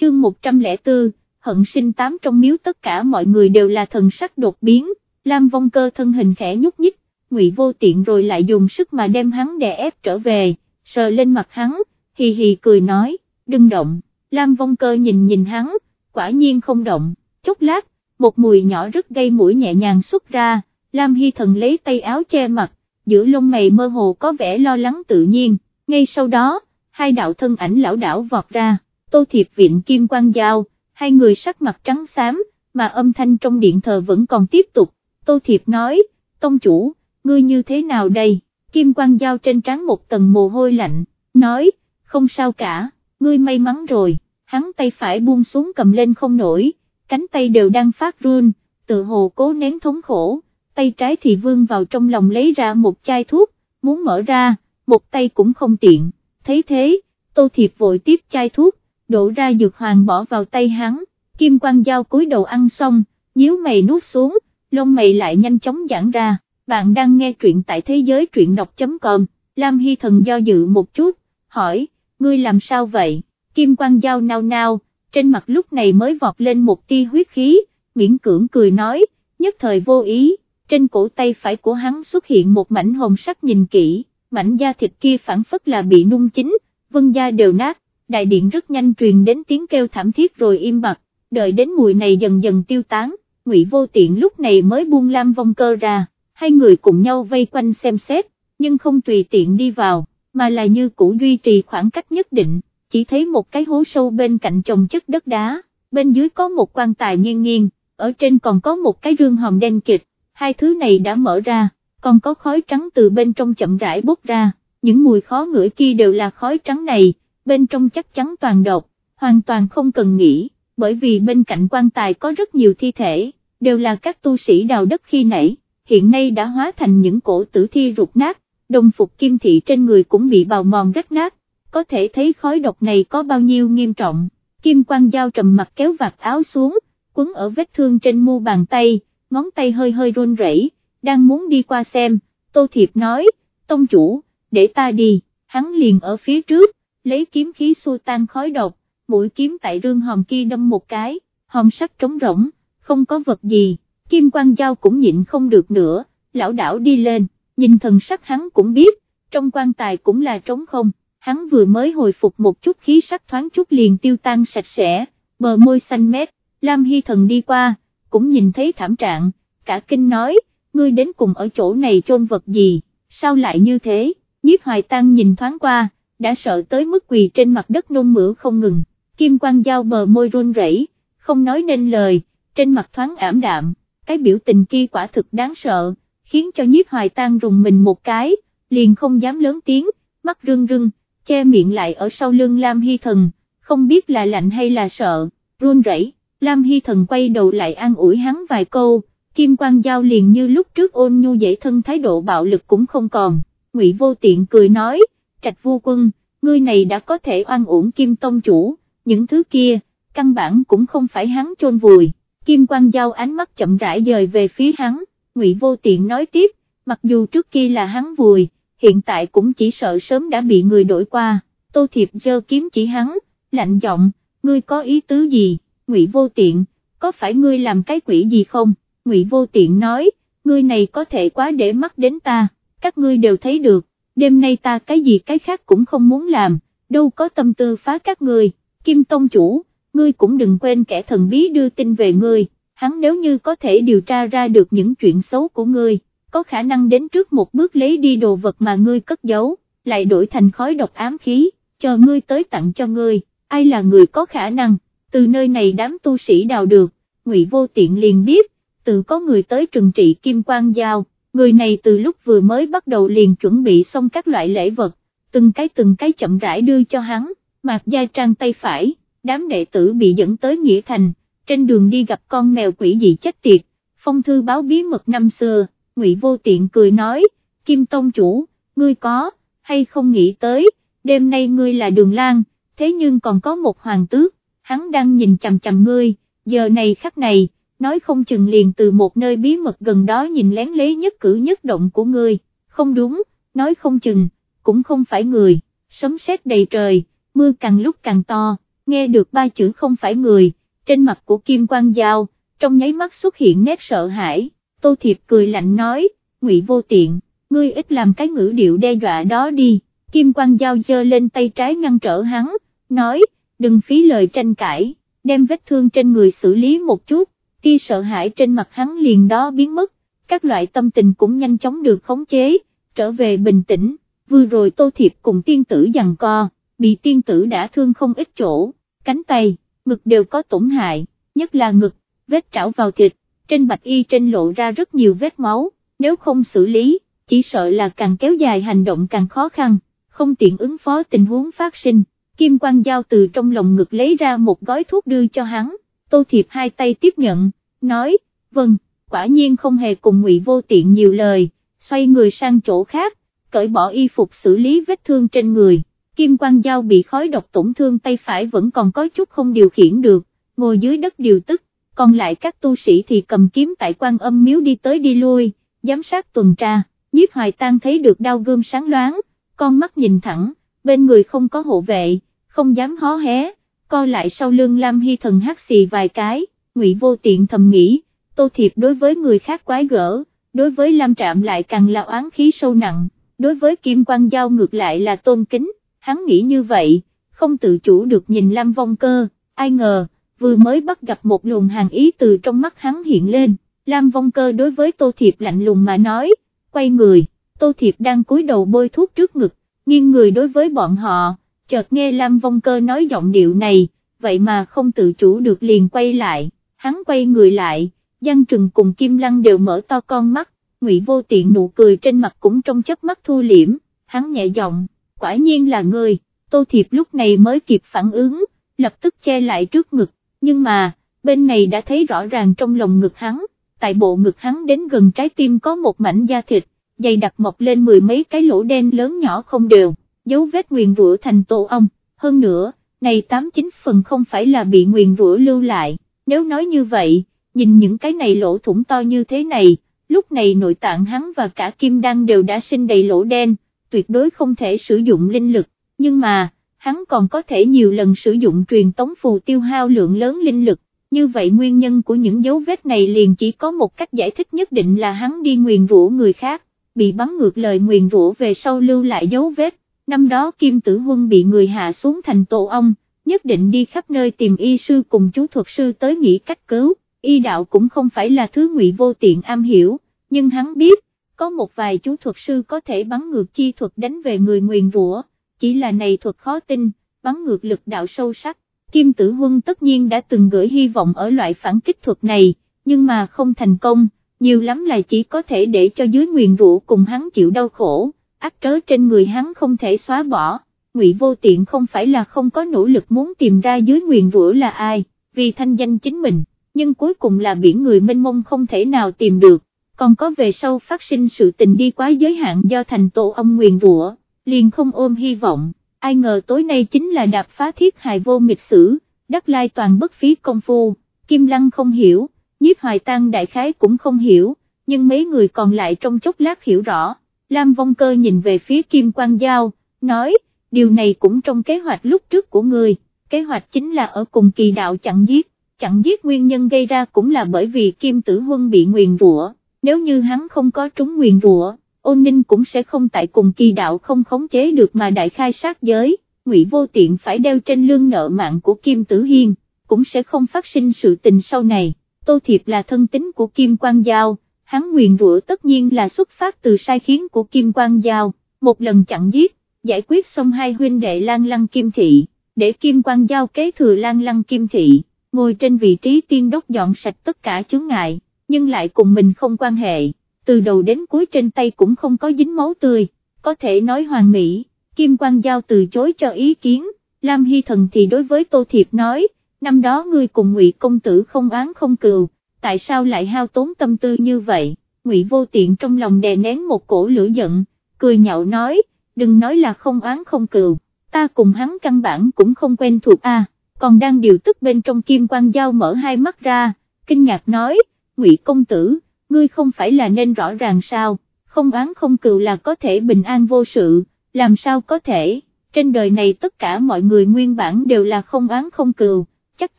chương 104, hận sinh tám trong miếu tất cả mọi người đều là thần sắc đột biến, Lam Vong Cơ thân hình khẽ nhúc nhích, ngụy vô tiện rồi lại dùng sức mà đem hắn đè ép trở về, sờ lên mặt hắn, hì hì cười nói, đừng động, Lam Vong Cơ nhìn nhìn hắn, quả nhiên không động, chốc lát, một mùi nhỏ rất gây mũi nhẹ nhàng xuất ra, Lam Hy Thần lấy tay áo che mặt, giữa lông mày mơ hồ có vẻ lo lắng tự nhiên, ngay sau đó, hai đạo thân ảnh lão đảo vọt ra, tô thiệp viện kim quang giao, hai người sắc mặt trắng xám, mà âm thanh trong điện thờ vẫn còn tiếp tục, tô thiệp nói, tông chủ, ngươi như thế nào đây, kim quang giao trên trán một tầng mồ hôi lạnh, nói, không sao cả, ngươi may mắn rồi, hắn tay phải buông xuống cầm lên không nổi, cánh tay đều đang phát run, tự hồ cố nén thống khổ, tay trái thì vương vào trong lòng lấy ra một chai thuốc, muốn mở ra, một tay cũng không tiện, thấy thế, tô thiệp vội tiếp chai thuốc, đổ ra dược hoàng bỏ vào tay hắn, kim quang dao cúi đầu ăn xong, nhíu mày nuốt xuống, lông mày lại nhanh chóng giãn ra, bạn đang nghe truyện tại thế giới truyện đọc.com, Lam Hy Thần do dự một chút, hỏi, ngươi làm sao vậy, kim quang dao nao nao, trên mặt lúc này mới vọt lên một tia huyết khí, miễn cưỡng cười nói, nhất thời vô ý, trên cổ tay phải của hắn xuất hiện một mảnh hồng sắc nhìn kỹ, mảnh da thịt kia phản phất là bị nung chín, vân da đều nát, đại điện rất nhanh truyền đến tiếng kêu thảm thiết rồi im bặt, đợi đến mùi này dần dần tiêu tán, ngụy vô tiện lúc này mới buông lam vong cơ ra, hai người cùng nhau vây quanh xem xét, nhưng không tùy tiện đi vào, mà là như cũ duy trì khoảng cách nhất định, chỉ thấy một cái hố sâu bên cạnh trồng chất đất đá, bên dưới có một quan tài nghiêng nghiêng, ở trên còn có một cái rương hòm đen kịch, hai thứ này đã mở ra, còn có khói trắng từ bên trong chậm rãi bốc ra, những mùi khó ngửi kia đều là khói trắng này, bên trong chắc chắn toàn độc, hoàn toàn không cần nghĩ, bởi vì bên cạnh quan tài có rất nhiều thi thể, đều là các tu sĩ đào đất khi nãy, hiện nay đã hóa thành những cổ tử thi rụt nát, đồng phục kim thị trên người cũng bị bào mòn rách nát, có thể thấy khói độc này có bao nhiêu nghiêm trọng, kim quang dao trầm mặt kéo vạt áo xuống, quấn ở vết thương trên mu bàn tay, ngón tay hơi hơi run rẩy, đang muốn đi qua xem, Tô Thiệp nói, tông chủ, để ta đi, hắn liền ở phía trước, lấy kiếm khí xua tan khói độc, mũi kiếm tại rương hòm kia đâm một cái, hòm sắt trống rỗng, không có vật gì, kim quang dao cũng nhịn không được nữa, lão đảo đi lên, nhìn thần sắc hắn cũng biết, trong quan tài cũng là trống không, hắn vừa mới hồi phục một chút khí sắc thoáng chút liền tiêu tan sạch sẽ, bờ môi xanh mét, Lam Hy Thần đi qua, cũng nhìn thấy thảm trạng, cả kinh nói, ngươi đến cùng ở chỗ này chôn vật gì, sao lại như thế, nhiếp hoài tăng nhìn thoáng qua, đã sợ tới mức quỳ trên mặt đất nôn mửa không ngừng, kim quang dao bờ môi run rẩy, không nói nên lời, trên mặt thoáng ảm đạm, cái biểu tình kia quả thực đáng sợ, khiến cho nhiếp hoài Tang rùng mình một cái, liền không dám lớn tiếng, mắt rưng rưng, che miệng lại ở sau lưng Lam Hy Thần, không biết là lạnh hay là sợ, run rẩy. Lam Hy Thần quay đầu lại an ủi hắn vài câu, Kim Quang Giao liền như lúc trước ôn nhu dễ thân thái độ bạo lực cũng không còn, Ngụy Vô Tiện cười nói, trạch vô quân, ngươi này đã có thể oan uổng Kim Tông Chủ, những thứ kia, căn bản cũng không phải hắn chôn vùi, Kim Quang Giao ánh mắt chậm rãi dời về phía hắn, Ngụy Vô Tiện nói tiếp, mặc dù trước kia là hắn vùi, hiện tại cũng chỉ sợ sớm đã bị người đổi qua, Tô Thiệp dơ kiếm chỉ hắn, lạnh giọng, ngươi có ý tứ gì? Ngụy Vô Tiện, có phải ngươi làm cái quỷ gì không? Ngụy Vô Tiện nói, ngươi này có thể quá để mắt đến ta, các ngươi đều thấy được, đêm nay ta cái gì cái khác cũng không muốn làm, đâu có tâm tư phá các người. Kim Tông Chủ, ngươi cũng đừng quên kẻ thần bí đưa tin về ngươi, hắn nếu như có thể điều tra ra được những chuyện xấu của ngươi, có khả năng đến trước một bước lấy đi đồ vật mà ngươi cất giấu, lại đổi thành khói độc ám khí, chờ ngươi tới tặng cho ngươi, ai là người có khả năng từ nơi này đám tu sĩ đào được, Ngụy Vô Tiện liền biết, tự có người tới trừng trị Kim Quang Giao, người này từ lúc vừa mới bắt đầu liền chuẩn bị xong các loại lễ vật, từng cái từng cái chậm rãi đưa cho hắn, mạc gia trang tay phải, đám đệ tử bị dẫn tới Nghĩa Thành, trên đường đi gặp con mèo quỷ dị chết tiệt, phong thư báo bí mật năm xưa, Ngụy Vô Tiện cười nói, Kim Tông Chủ, ngươi có, hay không nghĩ tới, đêm nay ngươi là đường lang, thế nhưng còn có một hoàng tước, hắn đang nhìn chằm chằm ngươi, giờ này khắc này, nói không chừng liền từ một nơi bí mật gần đó nhìn lén lấy nhất cử nhất động của ngươi, không đúng, nói không chừng, cũng không phải người, sấm sét đầy trời, mưa càng lúc càng to, nghe được ba chữ không phải người, trên mặt của Kim Quang Giao, trong nháy mắt xuất hiện nét sợ hãi, Tô Thiệp cười lạnh nói, ngụy vô tiện, ngươi ít làm cái ngữ điệu đe dọa đó đi, Kim Quang Giao giơ lên tay trái ngăn trở hắn, nói, đừng phí lời tranh cãi, đem vết thương trên người xử lý một chút, tia sợ hãi trên mặt hắn liền đó biến mất, các loại tâm tình cũng nhanh chóng được khống chế, trở về bình tĩnh, vừa rồi Tô Thiệp cùng tiên tử giằng co, bị tiên tử đã thương không ít chỗ, cánh tay, ngực đều có tổn hại, nhất là ngực, vết trảo vào thịt, trên bạch y trên lộ ra rất nhiều vết máu, nếu không xử lý, chỉ sợ là càng kéo dài hành động càng khó khăn, không tiện ứng phó tình huống phát sinh. Kim Quang Giao từ trong lòng ngực lấy ra một gói thuốc đưa cho hắn, Tô Thiệp hai tay tiếp nhận, nói, vâng, quả nhiên không hề cùng ngụy vô tiện nhiều lời, xoay người sang chỗ khác, cởi bỏ y phục xử lý vết thương trên người, Kim Quang Giao bị khói độc tổn thương tay phải vẫn còn có chút không điều khiển được, ngồi dưới đất điều tức, còn lại các tu sĩ thì cầm kiếm tại quan âm miếu đi tới đi lui, giám sát tuần tra, nhiếp hoài tang thấy được đau gươm sáng loáng, con mắt nhìn thẳng, bên người không có hộ vệ, không dám hó hé, co lại sau lưng Lam Hy thần hát xì vài cái, ngụy vô tiện thầm nghĩ, tô thiệp đối với người khác quái gỡ, đối với Lam Trạm lại càng là oán khí sâu nặng, đối với Kim Quang Giao ngược lại là tôn kính, hắn nghĩ như vậy, không tự chủ được nhìn Lam Vong Cơ, ai ngờ, vừa mới bắt gặp một luồng hàng ý từ trong mắt hắn hiện lên, Lam Vong Cơ đối với Tô Thiệp lạnh lùng mà nói, quay người, Tô Thiệp đang cúi đầu bôi thuốc trước ngực, nghiêng người đối với bọn họ, chợt nghe Lam Vong Cơ nói giọng điệu này, vậy mà không tự chủ được liền quay lại, hắn quay người lại, Giang Trừng cùng Kim Lăng đều mở to con mắt, Ngụy Vô Tiện nụ cười trên mặt cũng trong chớp mắt thu liễm, hắn nhẹ giọng, quả nhiên là người, Tô Thiệp lúc này mới kịp phản ứng, lập tức che lại trước ngực, nhưng mà, bên này đã thấy rõ ràng trong lòng ngực hắn, tại bộ ngực hắn đến gần trái tim có một mảnh da thịt, dày đặc mọc lên mười mấy cái lỗ đen lớn nhỏ không đều, dấu vết nguyền rủa thành tổ ong, hơn nữa, này tám chín phần không phải là bị nguyền rủa lưu lại, nếu nói như vậy, nhìn những cái này lỗ thủng to như thế này, lúc này nội tạng hắn và cả kim đăng đều đã sinh đầy lỗ đen, tuyệt đối không thể sử dụng linh lực, nhưng mà, hắn còn có thể nhiều lần sử dụng truyền tống phù tiêu hao lượng lớn linh lực, như vậy nguyên nhân của những dấu vết này liền chỉ có một cách giải thích nhất định là hắn đi nguyền rủa người khác, bị bắn ngược lời nguyền rủa về sau lưu lại dấu vết, năm đó Kim Tử Huân bị người hạ xuống thành tổ ong, nhất định đi khắp nơi tìm y sư cùng chú thuật sư tới nghĩ cách cứu, y đạo cũng không phải là thứ ngụy vô tiện am hiểu, nhưng hắn biết, có một vài chú thuật sư có thể bắn ngược chi thuật đánh về người nguyền rủa, chỉ là này thuật khó tin, bắn ngược lực đạo sâu sắc. Kim Tử Huân tất nhiên đã từng gửi hy vọng ở loại phản kích thuật này, nhưng mà không thành công, nhiều lắm là chỉ có thể để cho dưới nguyền rủa cùng hắn chịu đau khổ, ác trớ trên người hắn không thể xóa bỏ. Ngụy Vô Tiện không phải là không có nỗ lực muốn tìm ra dưới nguyền rủa là ai, vì thanh danh chính mình, nhưng cuối cùng là biển người mênh mông không thể nào tìm được, còn có về sau phát sinh sự tình đi quá giới hạn do thành tổ ông nguyền rủa, liền không ôm hy vọng ai ngờ tối nay chính là đạp phá thiết hài vô mịch sử, đắc lai toàn bất phí công phu, Kim Lăng không hiểu, nhiếp hoài tăng đại khái cũng không hiểu, nhưng mấy người còn lại trong chốc lát hiểu rõ, Lam Vong Cơ nhìn về phía Kim Quang Giao, nói, điều này cũng trong kế hoạch lúc trước của người, kế hoạch chính là ở cùng kỳ đạo chặn giết, chặn giết nguyên nhân gây ra cũng là bởi vì Kim Tử Huân bị nguyền rủa, nếu như hắn không có trúng nguyền rủa ôn ninh cũng sẽ không tại cùng kỳ đạo không khống chế được mà đại khai sát giới, ngụy vô tiện phải đeo trên lương nợ mạng của Kim Tử Hiên, cũng sẽ không phát sinh sự tình sau này, Tô Thiệp là thân tính của Kim Quang Giao, hắn nguyền rủa tất nhiên là xuất phát từ sai khiến của Kim Quang Giao, một lần chặn giết, giải quyết xong hai huynh đệ Lan Lăng Kim Thị, để Kim Quang Giao kế thừa Lan Lăng Kim Thị, ngồi trên vị trí tiên đốc dọn sạch tất cả chướng ngại, nhưng lại cùng mình không quan hệ từ đầu đến cuối trên tay cũng không có dính máu tươi, có thể nói hoàn mỹ, Kim Quang Giao từ chối cho ý kiến, Lam Hy Thần thì đối với Tô Thiệp nói, năm đó ngươi cùng Ngụy Công Tử không oán không cừu, tại sao lại hao tốn tâm tư như vậy, Ngụy Vô Tiện trong lòng đè nén một cổ lửa giận, cười nhạo nói, đừng nói là không oán không cừu, ta cùng hắn căn bản cũng không quen thuộc a. còn đang điều tức bên trong Kim Quang Giao mở hai mắt ra, kinh ngạc nói, Ngụy Công Tử, ngươi không phải là nên rõ ràng sao, không oán không cừu là có thể bình an vô sự, làm sao có thể, trên đời này tất cả mọi người nguyên bản đều là không oán không cừu, chắc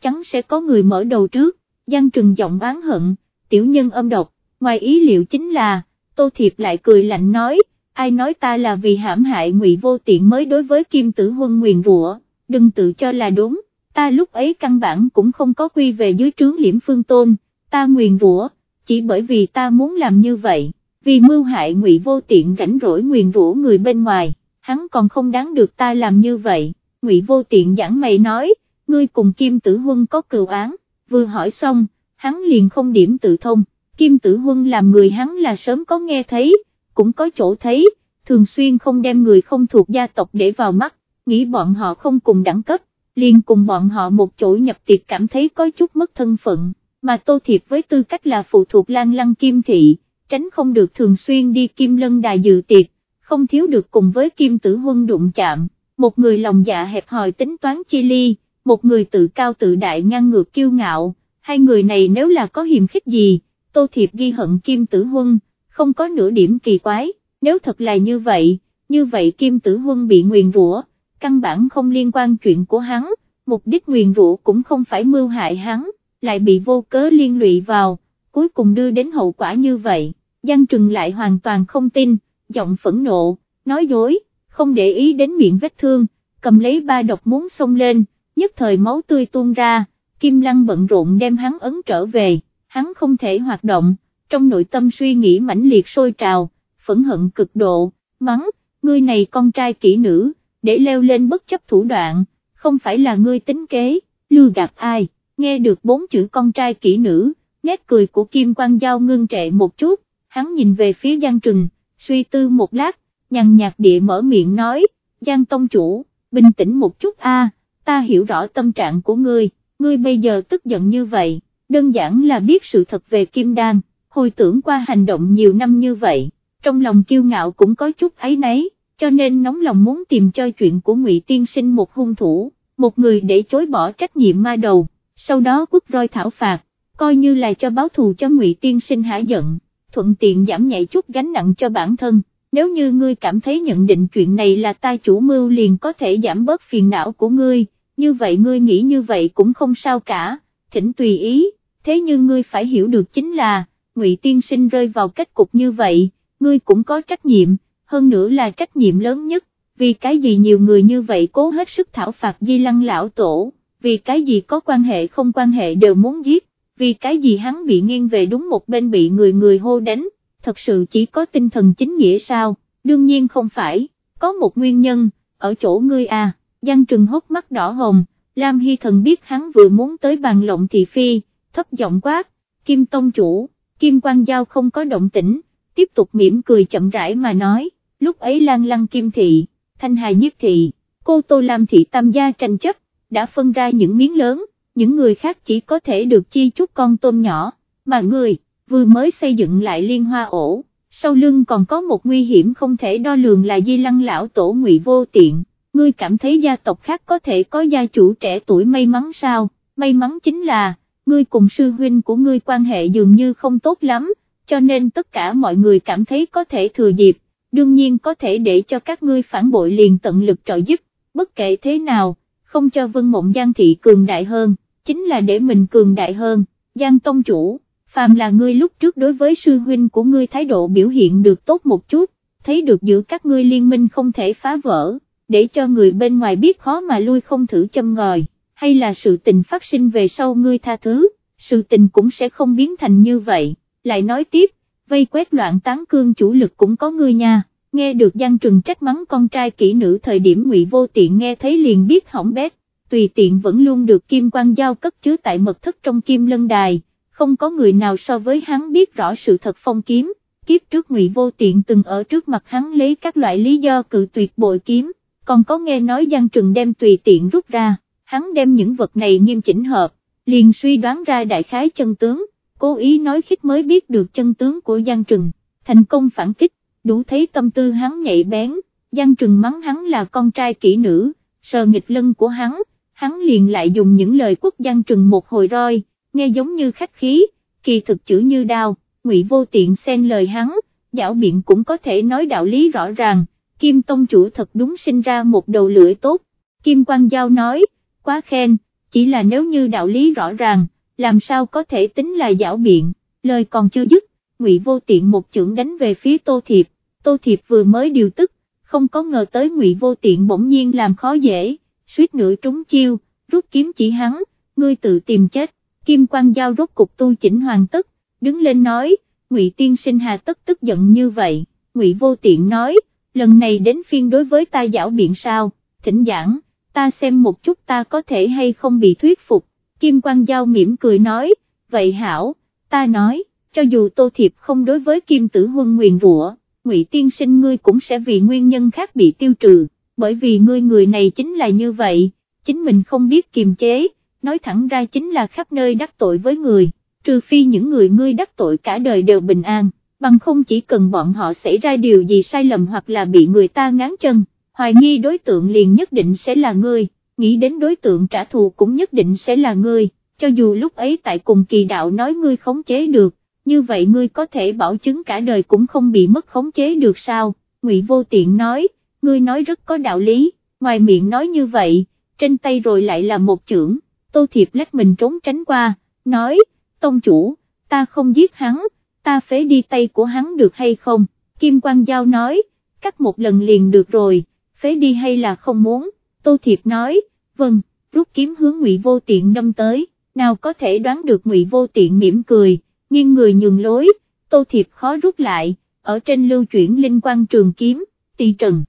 chắn sẽ có người mở đầu trước, Giang Trừng giọng oán hận, tiểu nhân âm độc, ngoài ý liệu chính là, Tô Thiệp lại cười lạnh nói, ai nói ta là vì hãm hại ngụy vô tiện mới đối với Kim Tử Huân nguyền rủa, đừng tự cho là đúng, ta lúc ấy căn bản cũng không có quy về dưới trướng liễm phương tôn, ta nguyền rủa, chỉ bởi vì ta muốn làm như vậy, vì mưu hại ngụy vô tiện rảnh rỗi nguyền rủa người bên ngoài, hắn còn không đáng được ta làm như vậy, ngụy vô tiện giảng mày nói, ngươi cùng Kim Tử Huân có cừu án, vừa hỏi xong, hắn liền không điểm tự thông, Kim Tử Huân làm người hắn là sớm có nghe thấy, cũng có chỗ thấy, thường xuyên không đem người không thuộc gia tộc để vào mắt, nghĩ bọn họ không cùng đẳng cấp, liền cùng bọn họ một chỗ nhập tiệc cảm thấy có chút mất thân phận, mà Tô Thiệp với tư cách là phụ thuộc Lan Lăng Kim Thị, tránh không được thường xuyên đi Kim Lân Đài dự tiệc, không thiếu được cùng với Kim Tử Huân đụng chạm, một người lòng dạ hẹp hòi tính toán chi ly, một người tự cao tự đại ngang ngược kiêu ngạo, hai người này nếu là có hiềm khích gì, Tô Thiệp ghi hận Kim Tử Huân, không có nửa điểm kỳ quái, nếu thật là như vậy, như vậy Kim Tử Huân bị nguyền rủa, căn bản không liên quan chuyện của hắn, mục đích nguyền rủa cũng không phải mưu hại hắn, lại bị vô cớ liên lụy vào, cuối cùng đưa đến hậu quả như vậy, Giang Trừng lại hoàn toàn không tin, giọng phẫn nộ, nói dối, không để ý đến miệng vết thương, cầm lấy ba độc muốn xông lên, nhất thời máu tươi tuôn ra, Kim Lăng bận rộn đem hắn ấn trở về, hắn không thể hoạt động, trong nội tâm suy nghĩ mãnh liệt sôi trào, phẫn hận cực độ, mắng, ngươi này con trai kỹ nữ, để leo lên bất chấp thủ đoạn, không phải là ngươi tính kế, lừa gạt ai, nghe được bốn chữ con trai kỹ nữ, nét cười của Kim Quang Giao ngưng trệ một chút, hắn nhìn về phía Giang Trừng, suy tư một lát, nhằn nhạt địa mở miệng nói, Giang Tông Chủ, bình tĩnh một chút a, ta hiểu rõ tâm trạng của ngươi, ngươi bây giờ tức giận như vậy, đơn giản là biết sự thật về Kim Đan, hồi tưởng qua hành động nhiều năm như vậy, trong lòng kiêu ngạo cũng có chút ấy nấy, cho nên nóng lòng muốn tìm cho chuyện của Ngụy Tiên Sinh một hung thủ, một người để chối bỏ trách nhiệm ma đầu, sau đó quất roi thảo phạt, coi như là cho báo thù cho Ngụy Tiên Sinh hả giận, thuận tiện giảm nhạy chút gánh nặng cho bản thân. Nếu như ngươi cảm thấy nhận định chuyện này là ta chủ mưu liền có thể giảm bớt phiền não của ngươi, như vậy ngươi nghĩ như vậy cũng không sao cả, thỉnh tùy ý, thế nhưng ngươi phải hiểu được chính là, Ngụy Tiên Sinh rơi vào kết cục như vậy, ngươi cũng có trách nhiệm, hơn nữa là trách nhiệm lớn nhất, vì cái gì nhiều người như vậy cố hết sức thảo phạt di lăng lão tổ, vì cái gì có quan hệ không quan hệ đều muốn giết, vì cái gì hắn bị nghiêng về đúng một bên bị người người hô đánh, thật sự chỉ có tinh thần chính nghĩa sao, đương nhiên không phải, có một nguyên nhân, ở chỗ ngươi à, Giang Trừng hốc mắt đỏ hồng, Lam Hy Thần biết hắn vừa muốn tới bàn lộng thị phi, thấp giọng quát, Kim Tông Chủ, Kim Quang Giao không có động tĩnh, tiếp tục mỉm cười chậm rãi mà nói, lúc ấy Lan Lăng Kim Thị, Thanh Hà Nhất Thị, cô Tô Lam Thị Tam Gia tranh chấp, đã phân ra những miếng lớn, những người khác chỉ có thể được chi chút con tôm nhỏ, mà người, vừa mới xây dựng lại liên hoa ổ, sau lưng còn có một nguy hiểm không thể đo lường là di lăng lão tổ ngụy vô tiện, ngươi cảm thấy gia tộc khác có thể có gia chủ trẻ tuổi may mắn sao, may mắn chính là, ngươi cùng sư huynh của ngươi quan hệ dường như không tốt lắm, cho nên tất cả mọi người cảm thấy có thể thừa dịp, đương nhiên có thể để cho các ngươi phản bội liền tận lực trợ giúp, bất kể thế nào, không cho vân mộng giang thị cường đại hơn, chính là để mình cường đại hơn, giang tông chủ, phàm là ngươi lúc trước đối với sư huynh của ngươi thái độ biểu hiện được tốt một chút, thấy được giữa các ngươi liên minh không thể phá vỡ, để cho người bên ngoài biết khó mà lui không thử châm ngòi, hay là sự tình phát sinh về sau ngươi tha thứ, sự tình cũng sẽ không biến thành như vậy. Lại nói tiếp, vây quét loạn tán cương chủ lực cũng có ngươi nha, nghe được Giang Trừng trách mắng con trai kỹ nữ thời điểm ngụy vô tiện nghe thấy liền biết hỏng bét, tùy tiện vẫn luôn được kim quan giao cất chứa tại mật thất trong kim lân đài, không có người nào so với hắn biết rõ sự thật phong kiếm, kiếp trước ngụy vô tiện từng ở trước mặt hắn lấy các loại lý do cự tuyệt bội kiếm, còn có nghe nói Giang Trừng đem tùy tiện rút ra, hắn đem những vật này nghiêm chỉnh hợp, liền suy đoán ra đại khái chân tướng cố ý nói khích mới biết được chân tướng của Giang Trừng, thành công phản kích, đủ thấy tâm tư hắn nhạy bén, Giang Trừng mắng hắn là con trai kỹ nữ, sờ nghịch lưng của hắn, hắn liền lại dùng những lời quốc Giang Trừng một hồi roi, nghe giống như khách khí, kỳ thực chữ như đao, ngụy vô tiện xen lời hắn, dảo biện cũng có thể nói đạo lý rõ ràng, Kim Tông chủ thật đúng sinh ra một đầu lưỡi tốt, Kim Quang Giao nói, quá khen, chỉ là nếu như đạo lý rõ ràng, làm sao có thể tính là giảo biện, lời còn chưa dứt, Ngụy Vô Tiện một chưởng đánh về phía Tô Thiệp, Tô Thiệp vừa mới điều tức, không có ngờ tới Ngụy Vô Tiện bỗng nhiên làm khó dễ, suýt nữa trúng chiêu, rút kiếm chỉ hắn, ngươi tự tìm chết, Kim Quang Giao rốt cục tu chỉnh hoàn tất, đứng lên nói, Ngụy Tiên Sinh hà tất tức giận như vậy, Ngụy Vô Tiện nói, lần này đến phiên đối với ta giảo biện sao, thỉnh giảng, ta xem một chút ta có thể hay không bị thuyết phục, Kim Quang Giao mỉm cười nói, vậy hảo, ta nói, cho dù Tô Thiệp không đối với Kim Tử Huân nguyền rủa, Ngụy Tiên Sinh ngươi cũng sẽ vì nguyên nhân khác bị tiêu trừ, bởi vì ngươi người này chính là như vậy, chính mình không biết kiềm chế, nói thẳng ra chính là khắp nơi đắc tội với người, trừ phi những người ngươi đắc tội cả đời đều bình an, bằng không chỉ cần bọn họ xảy ra điều gì sai lầm hoặc là bị người ta ngán chân, hoài nghi đối tượng liền nhất định sẽ là ngươi, nghĩ đến đối tượng trả thù cũng nhất định sẽ là ngươi, cho dù lúc ấy tại cùng kỳ đạo nói ngươi khống chế được, như vậy ngươi có thể bảo chứng cả đời cũng không bị mất khống chế được sao, Ngụy Vô Tiện nói, ngươi nói rất có đạo lý, ngoài miệng nói như vậy, trên tay rồi lại là một chưởng, Tô Thiệp lách mình trốn tránh qua, nói, Tông chủ, ta không giết hắn, ta phế đi tay của hắn được hay không, Kim Quang Giao nói, cắt một lần liền được rồi, phế đi hay là không muốn, Tô Thiệp nói, vâng, rút kiếm hướng Ngụy Vô Tiện đâm tới, nào có thể đoán được Ngụy Vô Tiện mỉm cười, nghiêng người nhường lối, Tô Thiệp khó rút lại, ở trên lưu chuyển linh quan trường kiếm, tỷ trần.